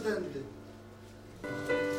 transcendente.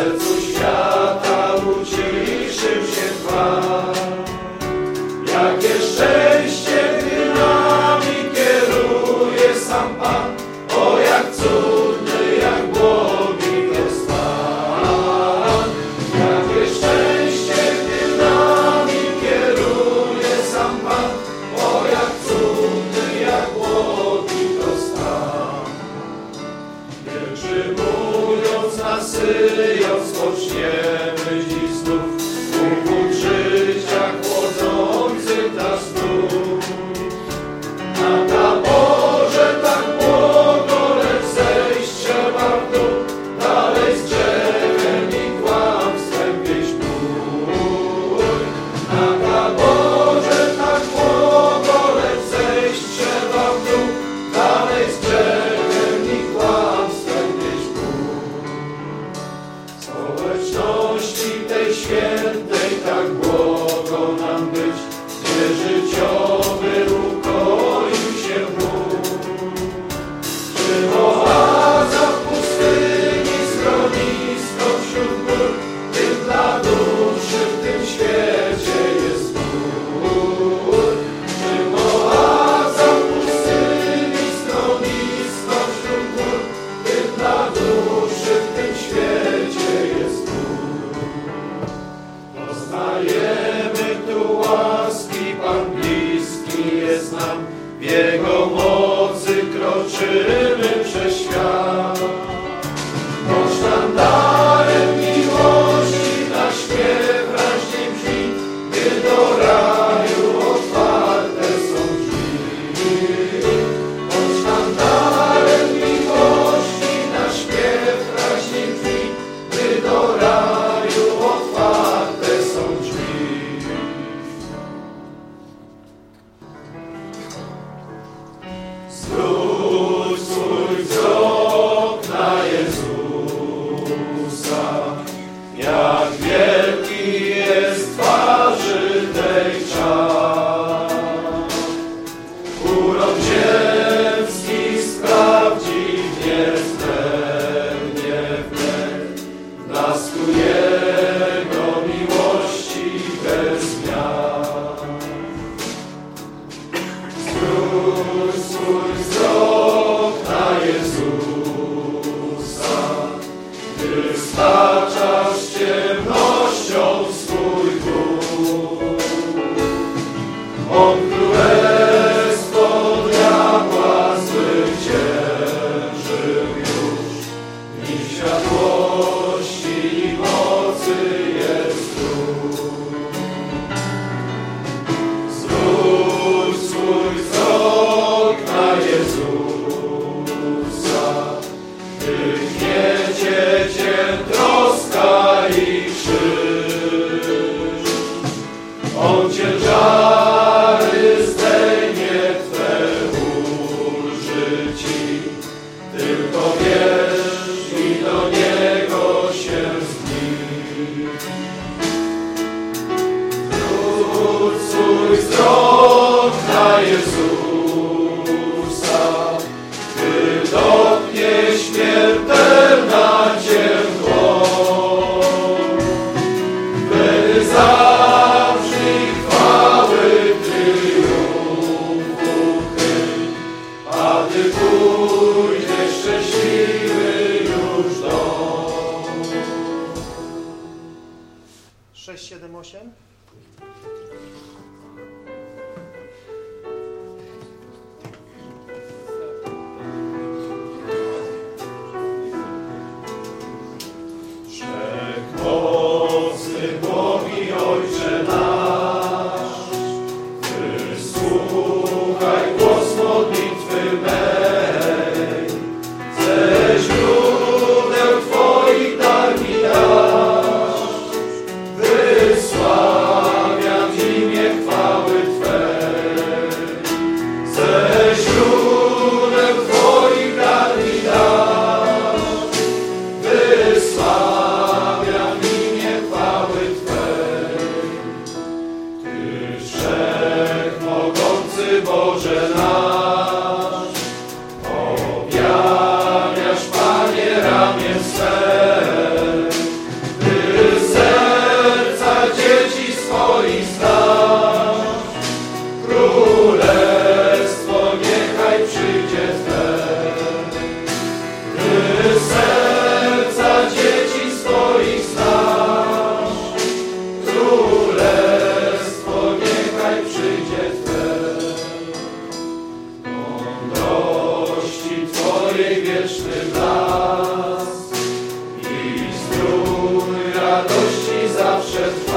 Zwróć swój wzrok Otaczasz ciemnością swój dół. On królestwo diabła zwyciężył już. I światłości mocy jest swój na Zwróć swój wzrok na Jezusa, wydobnie. 6, 7, 8. radości zawsze